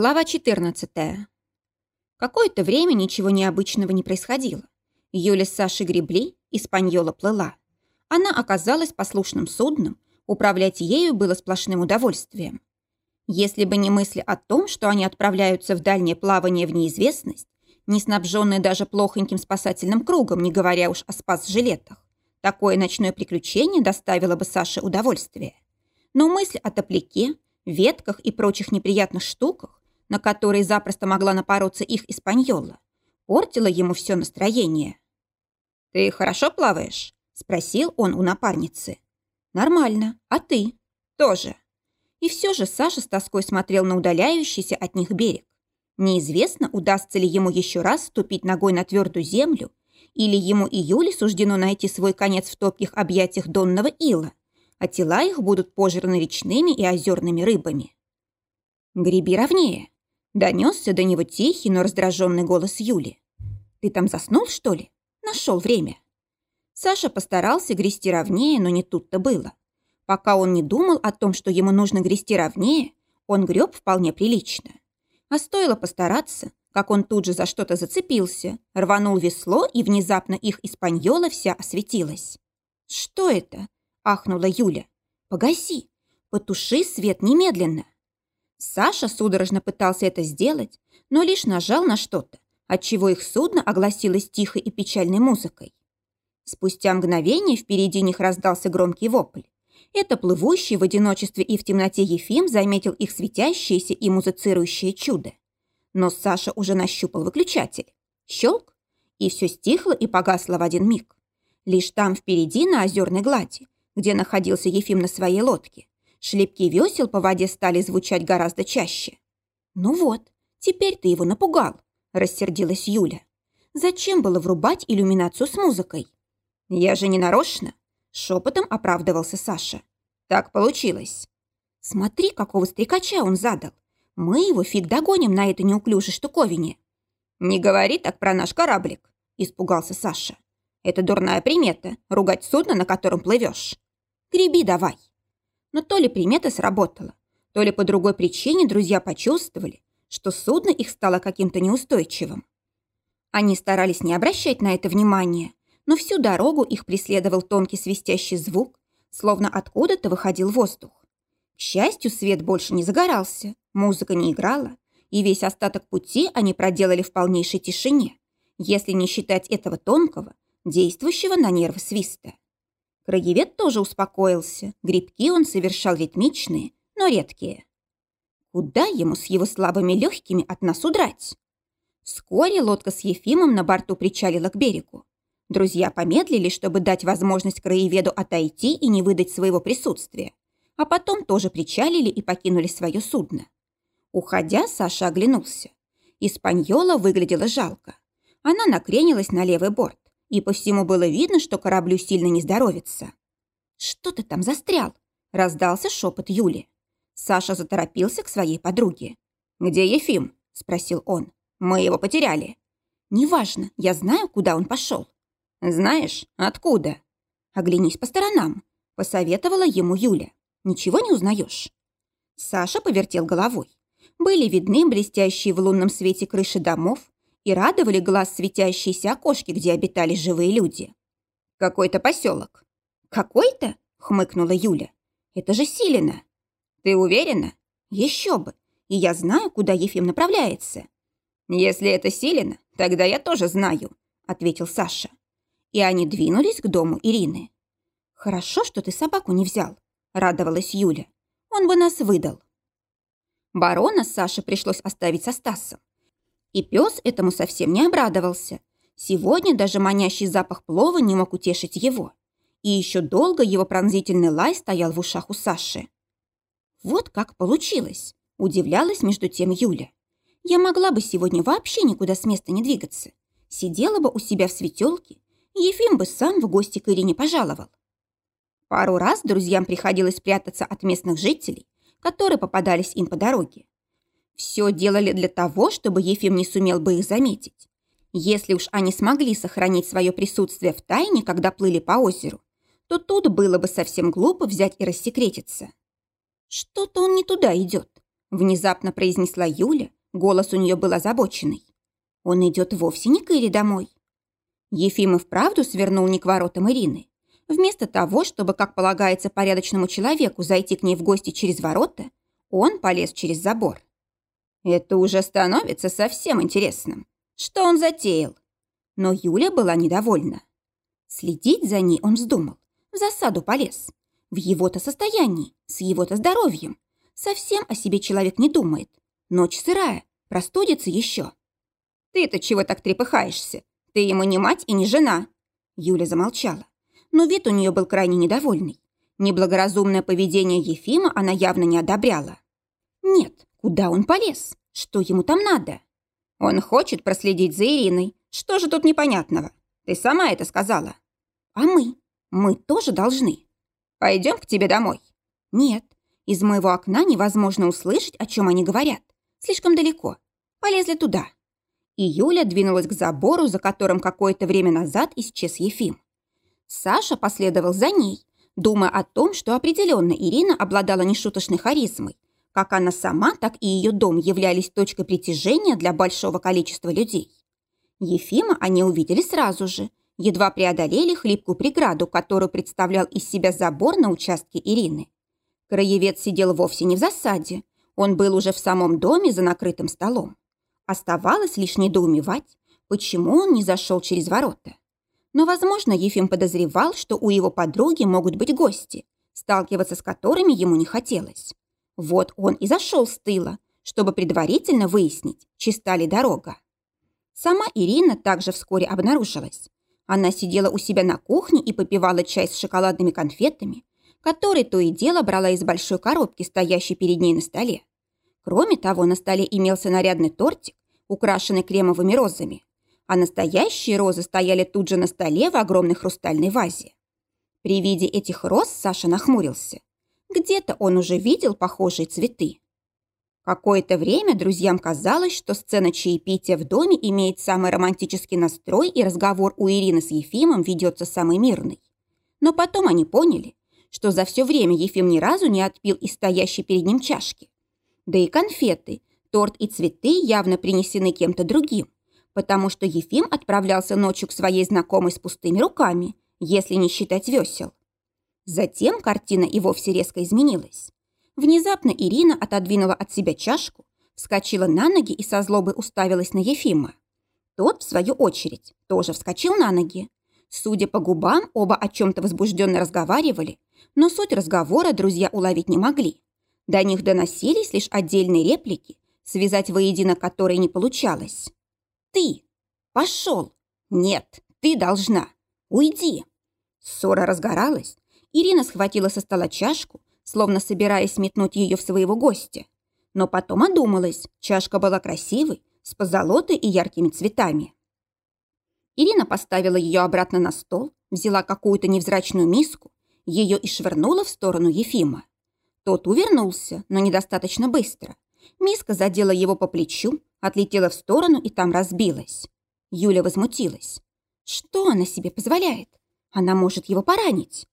Глава 14. Какое-то время ничего необычного не происходило. Юля с Сашей гребли, Испаньола плыла. Она оказалась послушным судном, управлять ею было сплошным удовольствием. Если бы не мысли о том, что они отправляются в дальнее плавание в неизвестность, не снабженные даже плохоньким спасательным кругом, не говоря уж о спас-жилетах, такое ночное приключение доставило бы Саше удовольствие. Но мысль о топляке, ветках и прочих неприятных штуках на которые запросто могла напороться их испаньола, портила ему все настроение. «Ты хорошо плаваешь?» – спросил он у напарницы. «Нормально. А ты?» «Тоже». И все же Саша с тоской смотрел на удаляющийся от них берег. Неизвестно, удастся ли ему еще раз ступить ногой на твердую землю, или ему и Юле суждено найти свой конец в топких объятиях донного ила, а тела их будут пожраны речными и озерными рыбами. «Греби ровнее», Донесся до него тихий, но раздраженный голос Юли. «Ты там заснул, что ли? Нашел время». Саша постарался грести ровнее, но не тут-то было. Пока он не думал о том, что ему нужно грести ровнее, он греб вполне прилично. А стоило постараться, как он тут же за что-то зацепился, рванул весло, и внезапно их испаньола вся осветилась. «Что это?» – ахнула Юля. «Погаси! Потуши свет немедленно!» Саша судорожно пытался это сделать, но лишь нажал на что-то, отчего их судно огласилось тихой и печальной музыкой. Спустя мгновение впереди них раздался громкий вопль. Это плывущий в одиночестве и в темноте Ефим заметил их светящееся и музыцирующее чудо. Но Саша уже нащупал выключатель. Щелк, и все стихло и погасло в один миг. Лишь там впереди, на озерной глади, где находился Ефим на своей лодке, Шлепки весел по воде стали звучать гораздо чаще. «Ну вот, теперь ты его напугал», – рассердилась Юля. «Зачем было врубать иллюминацию с музыкой?» «Я же не нарочно», – шепотом оправдывался Саша. «Так получилось». «Смотри, какого стрекача он задал. Мы его фиг догоним на этой неуклюжей штуковине». «Не говори так про наш кораблик», – испугался Саша. «Это дурная примета – ругать судно, на котором плывешь. Греби давай». Но то ли примета сработала, то ли по другой причине друзья почувствовали, что судно их стало каким-то неустойчивым. Они старались не обращать на это внимания, но всю дорогу их преследовал тонкий свистящий звук, словно откуда-то выходил воздух. К счастью, свет больше не загорался, музыка не играла, и весь остаток пути они проделали в полнейшей тишине, если не считать этого тонкого, действующего на нервы свиста. Краевед тоже успокоился. Грибки он совершал ритмичные, но редкие. Куда ему с его слабыми легкими от нас удрать? Вскоре лодка с Ефимом на борту причалила к берегу. Друзья помедлили, чтобы дать возможность краеведу отойти и не выдать своего присутствия. А потом тоже причалили и покинули свое судно. Уходя, Саша оглянулся. Испаньола выглядела жалко. Она накренилась на левый борт и по всему было видно, что кораблю сильно не здоровится. «Что ты там застрял?» – раздался шепот Юли. Саша заторопился к своей подруге. «Где Ефим?» – спросил он. «Мы его потеряли». «Неважно, я знаю, куда он пошел». «Знаешь, откуда?» «Оглянись по сторонам», – посоветовала ему Юля. «Ничего не узнаешь?» Саша повертел головой. Были видны блестящие в лунном свете крыши домов, и радовали глаз светящиеся окошки, где обитали живые люди. «Какой-то поселок». «Какой-то?» — хмыкнула Юля. «Это же Силина». «Ты уверена?» «Еще бы. И я знаю, куда Ефим направляется». «Если это Силина, тогда я тоже знаю», — ответил Саша. И они двинулись к дому Ирины. «Хорошо, что ты собаку не взял», — радовалась Юля. «Он бы нас выдал». Барона Саше пришлось оставить со Стасом. И пес этому совсем не обрадовался. Сегодня даже манящий запах плова не мог утешить его. И еще долго его пронзительный лай стоял в ушах у Саши. Вот как получилось, удивлялась между тем Юля. Я могла бы сегодня вообще никуда с места не двигаться. Сидела бы у себя в светелке, Ефим бы сам в гости к Ирине пожаловал. Пару раз друзьям приходилось прятаться от местных жителей, которые попадались им по дороге. Все делали для того, чтобы Ефим не сумел бы их заметить. Если уж они смогли сохранить свое присутствие в тайне, когда плыли по озеру, то тут было бы совсем глупо взять и рассекретиться. «Что-то он не туда идет», Внезапно произнесла Юля, голос у нее был озабоченный. Он идет вовсе не к Ире домой. Ефимов правду свернул не к воротам Ирины. Вместо того, чтобы, как полагается порядочному человеку, зайти к ней в гости через ворота, он полез через забор. Это уже становится совсем интересным. Что он затеял? Но Юля была недовольна. Следить за ней он вздумал. В засаду полез. В его-то состоянии, с его-то здоровьем. Совсем о себе человек не думает. Ночь сырая, простудится еще. Ты-то чего так трепыхаешься? Ты ему не мать и не жена. Юля замолчала. Но вид у нее был крайне недовольный. Неблагоразумное поведение Ефима она явно не одобряла. Нет, куда он полез? Что ему там надо? Он хочет проследить за Ириной. Что же тут непонятного? Ты сама это сказала. А мы? Мы тоже должны. Пойдем к тебе домой. Нет, из моего окна невозможно услышать, о чем они говорят. Слишком далеко. Полезли туда. И Юля двинулась к забору, за которым какое-то время назад исчез Ефим. Саша последовал за ней, думая о том, что определенно Ирина обладала нешуточной харизмой. Как она сама, так и ее дом являлись точкой притяжения для большого количества людей. Ефима они увидели сразу же, едва преодолели хлипкую преграду, которую представлял из себя забор на участке Ирины. Краевед сидел вовсе не в засаде, он был уже в самом доме за накрытым столом. Оставалось лишь недоумевать, почему он не зашел через ворота. Но, возможно, Ефим подозревал, что у его подруги могут быть гости, сталкиваться с которыми ему не хотелось. Вот он и зашел с тыла, чтобы предварительно выяснить, чиста ли дорога. Сама Ирина также вскоре обнаружилась. Она сидела у себя на кухне и попивала чай с шоколадными конфетами, который то и дело брала из большой коробки, стоящей перед ней на столе. Кроме того, на столе имелся нарядный тортик, украшенный кремовыми розами, а настоящие розы стояли тут же на столе в огромной хрустальной вазе. При виде этих роз Саша нахмурился. Где-то он уже видел похожие цветы. Какое-то время друзьям казалось, что сцена чаепития в доме имеет самый романтический настрой и разговор у Ирины с Ефимом ведется самый мирный. Но потом они поняли, что за все время Ефим ни разу не отпил из стоящей перед ним чашки. Да и конфеты, торт и цветы явно принесены кем-то другим, потому что Ефим отправлялся ночью к своей знакомой с пустыми руками, если не считать весел. Затем картина и вовсе резко изменилась. Внезапно Ирина отодвинула от себя чашку, вскочила на ноги и со злобой уставилась на Ефима. Тот, в свою очередь, тоже вскочил на ноги. Судя по губам, оба о чем-то возбужденно разговаривали, но суть разговора друзья уловить не могли. До них доносились лишь отдельные реплики, связать воедино которые не получалось. «Ты! Пошел! Нет, ты должна! Уйди!» Ссора разгоралась. Ирина схватила со стола чашку, словно собираясь метнуть ее в своего гостя. Но потом одумалась. Чашка была красивой, с позолотой и яркими цветами. Ирина поставила ее обратно на стол, взяла какую-то невзрачную миску, ее и швырнула в сторону Ефима. Тот увернулся, но недостаточно быстро. Миска задела его по плечу, отлетела в сторону и там разбилась. Юля возмутилась. Что она себе позволяет? Она может его поранить.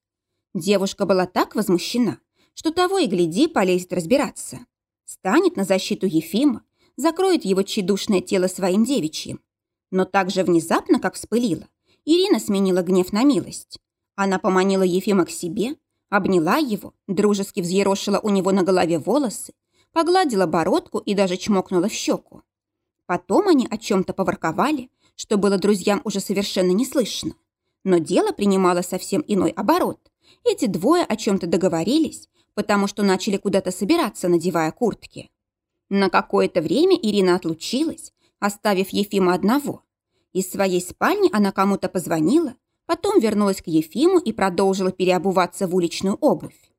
Девушка была так возмущена, что того и гляди полезет разбираться. Станет на защиту Ефима, закроет его тщедушное тело своим девичьим. Но так же внезапно, как вспылила, Ирина сменила гнев на милость. Она поманила Ефима к себе, Обняла его, дружески взъерошила у него на голове волосы, погладила бородку и даже чмокнула в щеку. Потом они о чем-то поворковали, что было друзьям уже совершенно не слышно. Но дело принимало совсем иной оборот. Эти двое о чем-то договорились, потому что начали куда-то собираться, надевая куртки. На какое-то время Ирина отлучилась, оставив Ефима одного. Из своей спальни она кому-то позвонила Потом вернулась к Ефиму и продолжила переобуваться в уличную обувь.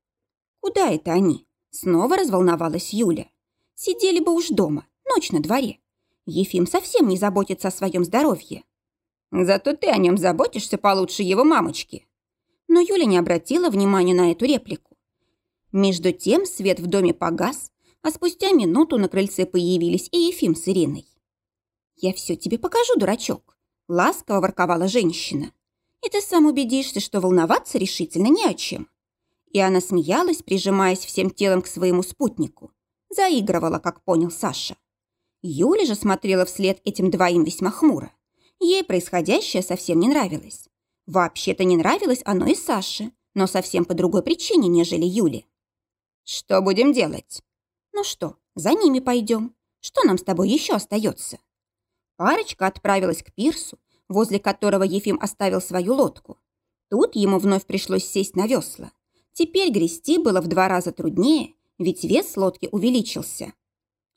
Куда это они? Снова разволновалась Юля. Сидели бы уж дома, ночь на дворе. Ефим совсем не заботится о своем здоровье. Зато ты о нем заботишься получше его мамочки. Но Юля не обратила внимания на эту реплику. Между тем свет в доме погас, а спустя минуту на крыльце появились и Ефим с Ириной. «Я все тебе покажу, дурачок», — ласково ворковала женщина и ты сам убедишься, что волноваться решительно не о чем». И она смеялась, прижимаясь всем телом к своему спутнику. заигрывала, как понял Саша. Юля же смотрела вслед этим двоим весьма хмуро. Ей происходящее совсем не нравилось. Вообще-то не нравилось оно и Саше, но совсем по другой причине, нежели Юле. «Что будем делать?» «Ну что, за ними пойдем. Что нам с тобой еще остается?» Парочка отправилась к пирсу, возле которого Ефим оставил свою лодку. Тут ему вновь пришлось сесть на весла. Теперь грести было в два раза труднее, ведь вес лодки увеличился.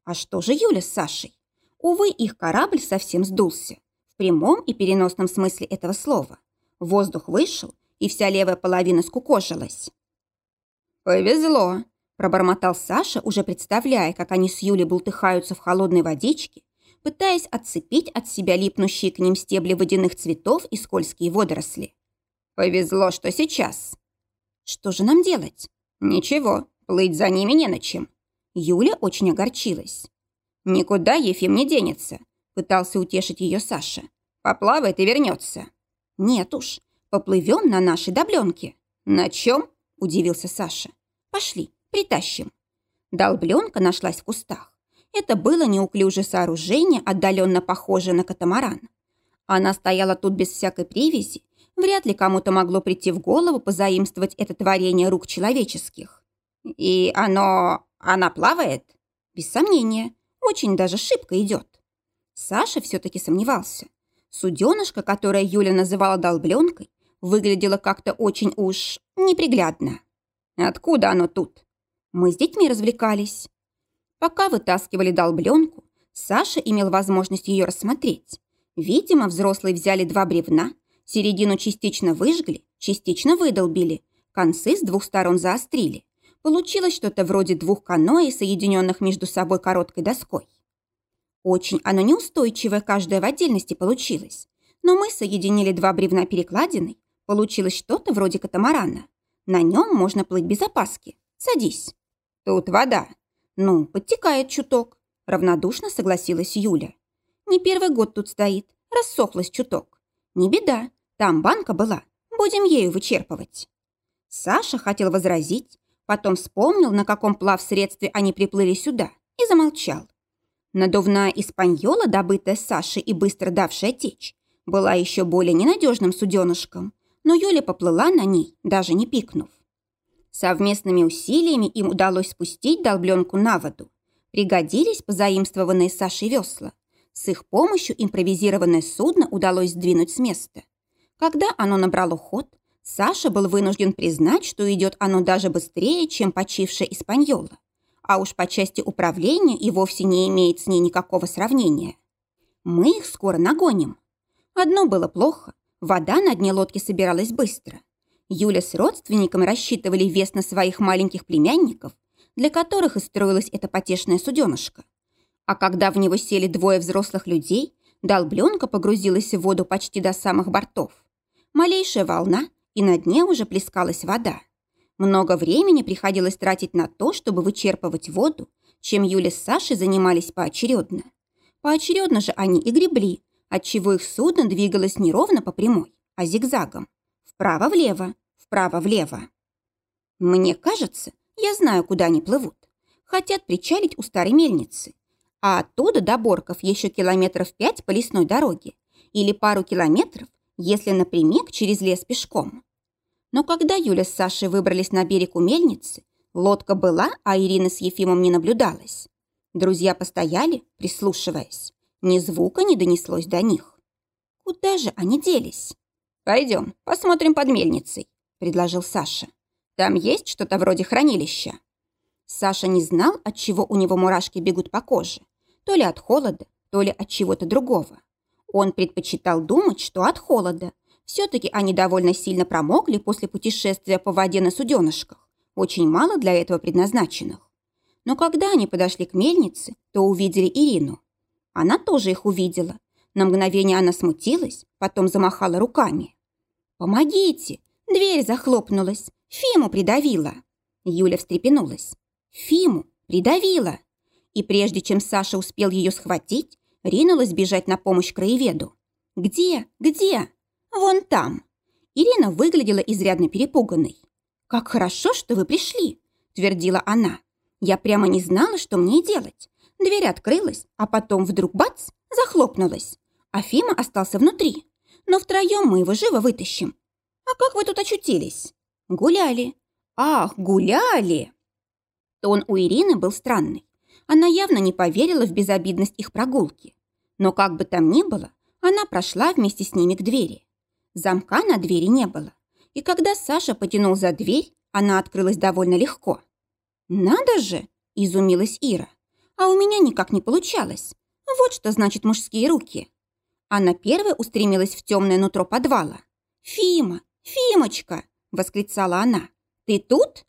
А что же Юля с Сашей? Увы, их корабль совсем сдулся. В прямом и переносном смысле этого слова. Воздух вышел, и вся левая половина скукожилась. «Повезло», – пробормотал Саша, уже представляя, как они с Юлей бултыхаются в холодной водичке, пытаясь отцепить от себя липнущие к ним стебли водяных цветов и скользкие водоросли. «Повезло, что сейчас». «Что же нам делать?» «Ничего, плыть за ними не на чем». Юля очень огорчилась. «Никуда Ефим не денется», – пытался утешить ее Саша. «Поплавает и вернется». «Нет уж, поплывем на нашей добленке». «На чем?» – удивился Саша. «Пошли, притащим». Долбленка нашлась в кустах. Это было неуклюжее сооружение, отдаленно похожее на катамаран. Она стояла тут без всякой привязи. Вряд ли кому-то могло прийти в голову позаимствовать это творение рук человеческих. «И оно... она плавает?» «Без сомнения. Очень даже шибко идет». Саша все-таки сомневался. Суденышко, которое Юля называла долбленкой, выглядело как-то очень уж неприглядно. «Откуда оно тут?» «Мы с детьми развлекались». Пока вытаскивали долбленку, Саша имел возможность ее рассмотреть. Видимо, взрослые взяли два бревна, середину частично выжгли, частично выдолбили, концы с двух сторон заострили. Получилось что-то вроде двух каноэ, соединенных между собой короткой доской. Очень оно неустойчивое, каждое в отдельности получилось. Но мы соединили два бревна перекладиной, получилось что-то вроде катамарана. На нем можно плыть без опаски. Садись. Тут вода, «Ну, подтекает чуток», – равнодушно согласилась Юля. «Не первый год тут стоит, рассохлась чуток. Не беда, там банка была, будем ею вычерпывать». Саша хотел возразить, потом вспомнил, на каком плавсредстве они приплыли сюда, и замолчал. Надувная испаньола, добытая Сашей и быстро давшая течь, была еще более ненадежным суденышком, но Юля поплыла на ней, даже не пикнув. Совместными усилиями им удалось спустить долбленку на воду. Пригодились позаимствованные Сашей весла. С их помощью импровизированное судно удалось сдвинуть с места. Когда оно набрало ход, Саша был вынужден признать, что идет оно даже быстрее, чем почившая Испаньола. А уж по части управления и вовсе не имеет с ней никакого сравнения. Мы их скоро нагоним. Одно было плохо. Вода на дне лодки собиралась быстро. Юля с родственниками рассчитывали вес на своих маленьких племянников, для которых и строилась эта потешная суденышка. А когда в него сели двое взрослых людей, долбленка погрузилась в воду почти до самых бортов. Малейшая волна, и на дне уже плескалась вода. Много времени приходилось тратить на то, чтобы вычерпывать воду, чем Юля с Сашей занимались поочередно. Поочередно же они и гребли, отчего их судно двигалось не ровно по прямой, а зигзагом. Вправо-влево, вправо-влево. Мне кажется, я знаю, куда они плывут. Хотят причалить у старой мельницы. А оттуда до Борков еще километров пять по лесной дороге. Или пару километров, если напрямик через лес пешком. Но когда Юля с Сашей выбрались на берег у мельницы, лодка была, а Ирина с Ефимом не наблюдалась. Друзья постояли, прислушиваясь. Ни звука не донеслось до них. Куда же они делись? «Пойдем, посмотрим под мельницей», – предложил Саша. «Там есть что-то вроде хранилища». Саша не знал, от чего у него мурашки бегут по коже. То ли от холода, то ли от чего-то другого. Он предпочитал думать, что от холода. Все-таки они довольно сильно промокли после путешествия по воде на суденышках, очень мало для этого предназначенных. Но когда они подошли к мельнице, то увидели Ирину. Она тоже их увидела. На мгновение она смутилась, потом замахала руками. «Помогите! Дверь захлопнулась! Фиму придавила!» Юля встрепенулась. «Фиму придавила!» И прежде чем Саша успел ее схватить, ринулась бежать на помощь краеведу. «Где? Где?» «Вон там!» Ирина выглядела изрядно перепуганной. «Как хорошо, что вы пришли!» – твердила она. Я прямо не знала, что мне делать. Дверь открылась, а потом вдруг бац, захлопнулась. А Фима остался внутри. Но втроем мы его живо вытащим. А как вы тут очутились? Гуляли. Ах, гуляли! Тон у Ирины был странный. Она явно не поверила в безобидность их прогулки. Но как бы там ни было, она прошла вместе с ними к двери. Замка на двери не было. И когда Саша потянул за дверь, она открылась довольно легко. «Надо же!» – изумилась Ира. «А у меня никак не получалось. Вот что значит мужские руки». Она первой устремилась в темное нутро подвала. «Фима! Фимочка!» – восклицала она. «Ты тут?»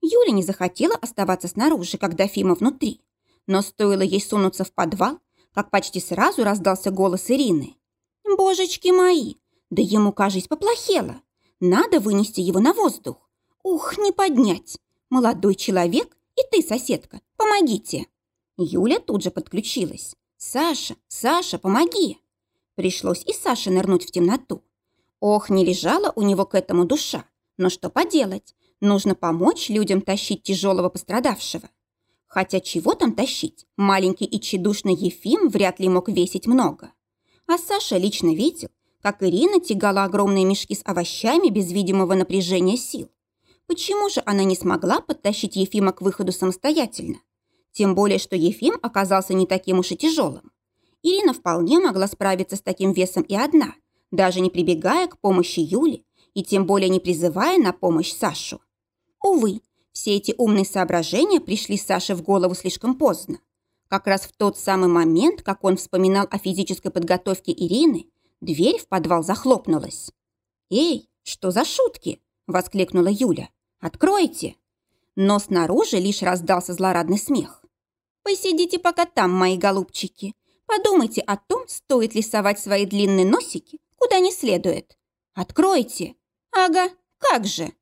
Юля не захотела оставаться снаружи, когда Фима внутри. Но стоило ей сунуться в подвал, как почти сразу раздался голос Ирины. «Божечки мои! Да ему, кажись, поплохело. Надо вынести его на воздух. Ух, не поднять! Молодой человек и ты, соседка, помогите!» Юля тут же подключилась. «Саша, Саша, помоги!» Пришлось и Саше нырнуть в темноту. Ох, не лежала у него к этому душа. Но что поделать? Нужно помочь людям тащить тяжелого пострадавшего. Хотя чего там тащить? Маленький и тщедушный Ефим вряд ли мог весить много. А Саша лично видел, как Ирина тягала огромные мешки с овощами без видимого напряжения сил. Почему же она не смогла подтащить Ефима к выходу самостоятельно? Тем более, что Ефим оказался не таким уж и тяжелым. Ирина вполне могла справиться с таким весом и одна, даже не прибегая к помощи Юли и тем более не призывая на помощь Сашу. Увы, все эти умные соображения пришли Саше в голову слишком поздно. Как раз в тот самый момент, как он вспоминал о физической подготовке Ирины, дверь в подвал захлопнулась. «Эй, что за шутки?» – воскликнула Юля. «Откройте!» Но снаружи лишь раздался злорадный смех. «Посидите пока там, мои голубчики. Подумайте о том, стоит ли совать свои длинные носики куда не следует. Откройте!» «Ага, как же!»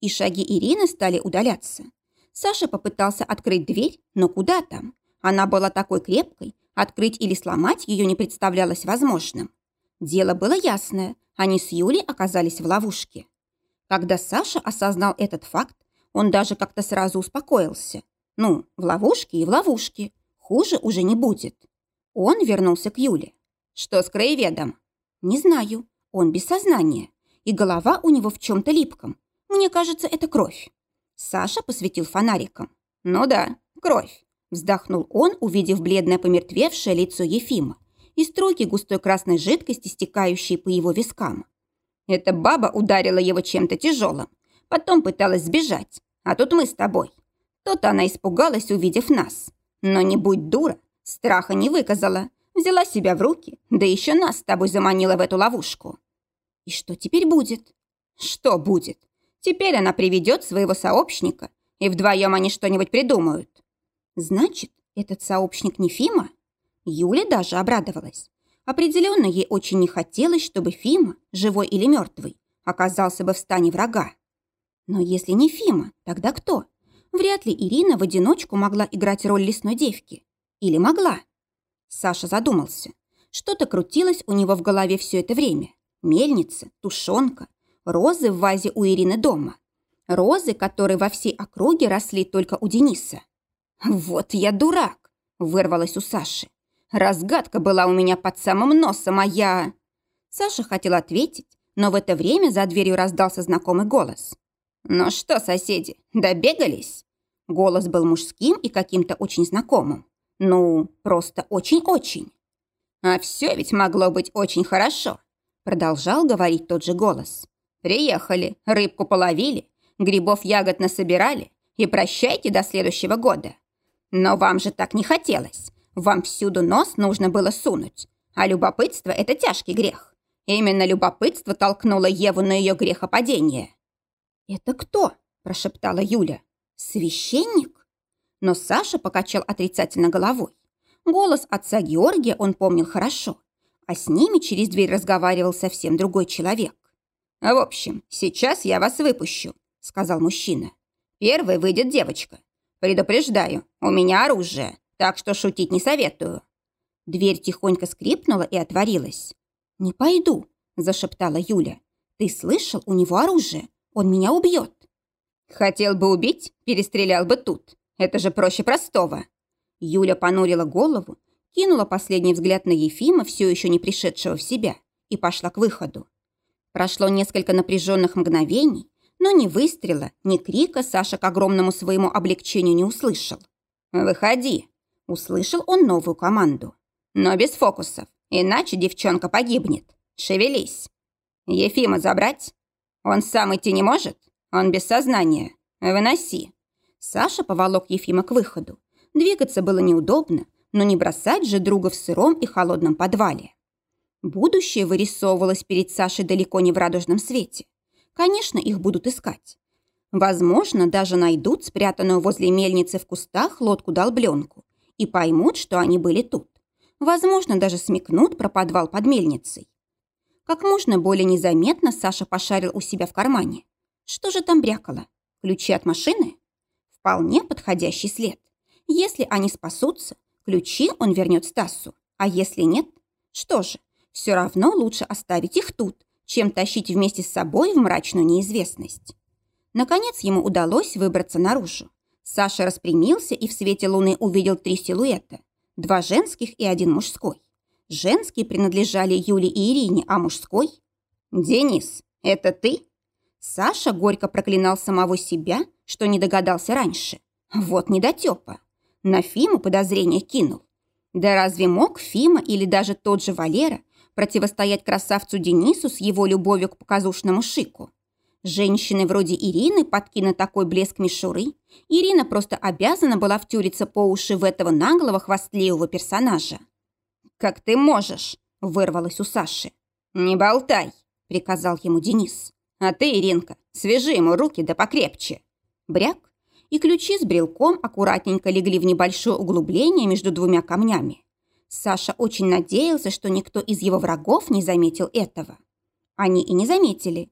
и шаги Ирины стали удаляться. Саша попытался открыть дверь, но куда там? Она была такой крепкой, открыть или сломать ее не представлялось возможным. Дело было ясное, они с Юлей оказались в ловушке. Когда Саша осознал этот факт, он даже как-то сразу успокоился. Ну, в ловушке и в ловушке. Хуже уже не будет. Он вернулся к Юле. Что с краеведом? Не знаю. Он без сознания. И голова у него в чем-то липком. Мне кажется, это кровь». Саша посветил фонариком. «Ну да, кровь», – вздохнул он, увидев бледное помертвевшее лицо Ефима и струйки густой красной жидкости, стекающие по его вискам. Эта баба ударила его чем-то тяжелым, потом пыталась сбежать, а тут мы с тобой. То-то она испугалась, увидев нас. Но не будь дура, страха не выказала, взяла себя в руки, да еще нас с тобой заманила в эту ловушку. И что теперь будет? Что будет? Теперь она приведет своего сообщника, и вдвоем они что-нибудь придумают. Значит, этот сообщник не Фима? Юля даже обрадовалась. Определенно ей очень не хотелось, чтобы Фима, живой или мертвый, оказался бы в стане врага. Но если не Фима, тогда кто? Вряд ли Ирина в одиночку могла играть роль лесной девки. Или могла? Саша задумался. Что-то крутилось у него в голове все это время. Мельница, тушенка, розы в вазе у Ирины дома. Розы, которые во всей округе росли только у Дениса. «Вот я дурак!» – вырвалась у Саши. «Разгадка была у меня под самым носом, а я...» Саша хотел ответить, но в это время за дверью раздался знакомый голос. «Ну что, соседи, добегались?» Голос был мужским и каким-то очень знакомым. Ну, просто очень-очень. «А все ведь могло быть очень хорошо», продолжал говорить тот же голос. Приехали, рыбку половили, грибов ягод насобирали и прощайте до следующего года. Но вам же так не хотелось. Вам всюду нос нужно было сунуть. А любопытство – это тяжкий грех. Именно любопытство толкнуло Еву на ее грехопадение. «Это кто?» – прошептала Юля. «Священник?» Но Саша покачал отрицательно головой. Голос отца Георгия он помнил хорошо, а с ними через дверь разговаривал совсем другой человек. «В общем, сейчас я вас выпущу», — сказал мужчина. «Первой выйдет девочка. Предупреждаю, у меня оружие, так что шутить не советую». Дверь тихонько скрипнула и отворилась. «Не пойду», — зашептала Юля. «Ты слышал, у него оружие. Он меня убьет». «Хотел бы убить, перестрелял бы тут. Это же проще простого. Юля понурила голову, кинула последний взгляд на Ефима, все еще не пришедшего в себя, и пошла к выходу. Прошло несколько напряженных мгновений, но ни выстрела, ни крика Саша к огромному своему облегчению не услышал. «Выходи!» – услышал он новую команду. «Но без фокусов, иначе девчонка погибнет. Шевелись!» «Ефима забрать? Он сам идти не может? Он без сознания. Выноси!» Саша поволок Ефима к выходу. Двигаться было неудобно, но не бросать же друга в сыром и холодном подвале. Будущее вырисовывалось перед Сашей далеко не в радужном свете. Конечно, их будут искать. Возможно, даже найдут спрятанную возле мельницы в кустах лодку-долбленку и поймут, что они были тут. Возможно, даже смекнут про подвал под мельницей. Как можно более незаметно Саша пошарил у себя в кармане. Что же там брякало? Ключи от машины? Вполне подходящий след. Если они спасутся, ключи он вернет Стасу. А если нет, что же, все равно лучше оставить их тут, чем тащить вместе с собой в мрачную неизвестность. Наконец ему удалось выбраться наружу. Саша распрямился и в свете луны увидел три силуэта. Два женских и один мужской. Женские принадлежали Юле и Ирине, а мужской... «Денис, это ты?» Саша горько проклинал самого себя, что не догадался раньше. Вот недотепа. На Фиму подозрение кинул. Да разве мог Фима или даже тот же Валера противостоять красавцу Денису с его любовью к показушному шику? Женщины вроде Ирины подкинут такой блеск мишуры. Ирина просто обязана была втюриться по уши в этого наглого хвастливого персонажа. «Как ты можешь?» – вырвалось у Саши. «Не болтай», – приказал ему Денис. «А ты, Иринка, свяжи ему руки да покрепче». Бряк, и ключи с брелком аккуратненько легли в небольшое углубление между двумя камнями. Саша очень надеялся, что никто из его врагов не заметил этого. Они и не заметили.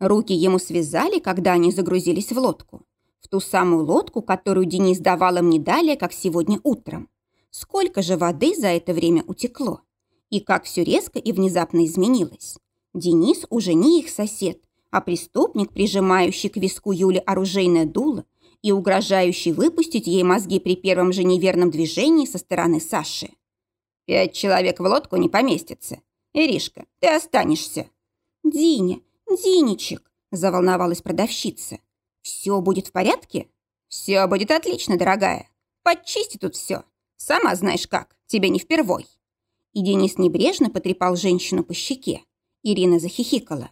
Руки ему связали, когда они загрузились в лодку. В ту самую лодку, которую Денис давал им не далее, как сегодня утром. Сколько же воды за это время утекло? И как все резко и внезапно изменилось. Денис уже не их сосед, а преступник, прижимающий к виску Юли оружейное дуло и угрожающий выпустить ей мозги при первом же неверном движении со стороны Саши. «Пять человек в лодку не поместится. Иришка, ты останешься». «Диня, Динечек», – заволновалась продавщица. «Все будет в порядке?» «Все будет отлично, дорогая. Подчисти тут все. Сама знаешь как, тебе не впервой». И Денис небрежно потрепал женщину по щеке. Ирина захихикала.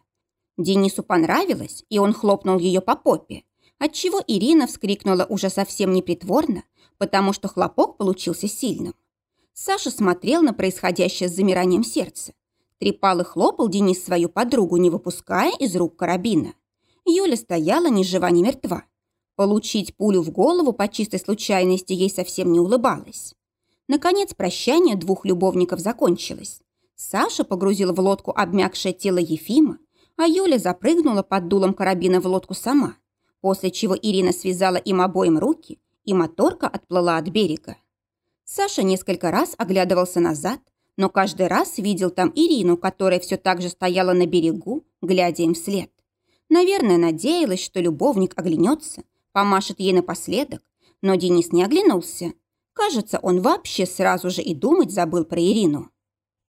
Денису понравилось, и он хлопнул ее по попе, отчего Ирина вскрикнула уже совсем непритворно, потому что хлопок получился сильным. Саша смотрел на происходящее с замиранием сердца. Трепал и хлопал Денис свою подругу, не выпуская из рук карабина. Юля стояла ни жива, ни мертва. Получить пулю в голову по чистой случайности ей совсем не улыбалось. Наконец прощание двух любовников закончилось. Саша погрузил в лодку обмякшее тело Ефима, а Юля запрыгнула под дулом карабина в лодку сама после чего Ирина связала им обоим руки, и моторка отплыла от берега. Саша несколько раз оглядывался назад, но каждый раз видел там Ирину, которая все так же стояла на берегу, глядя им вслед. Наверное, надеялась, что любовник оглянется, помашет ей напоследок, но Денис не оглянулся. Кажется, он вообще сразу же и думать забыл про Ирину.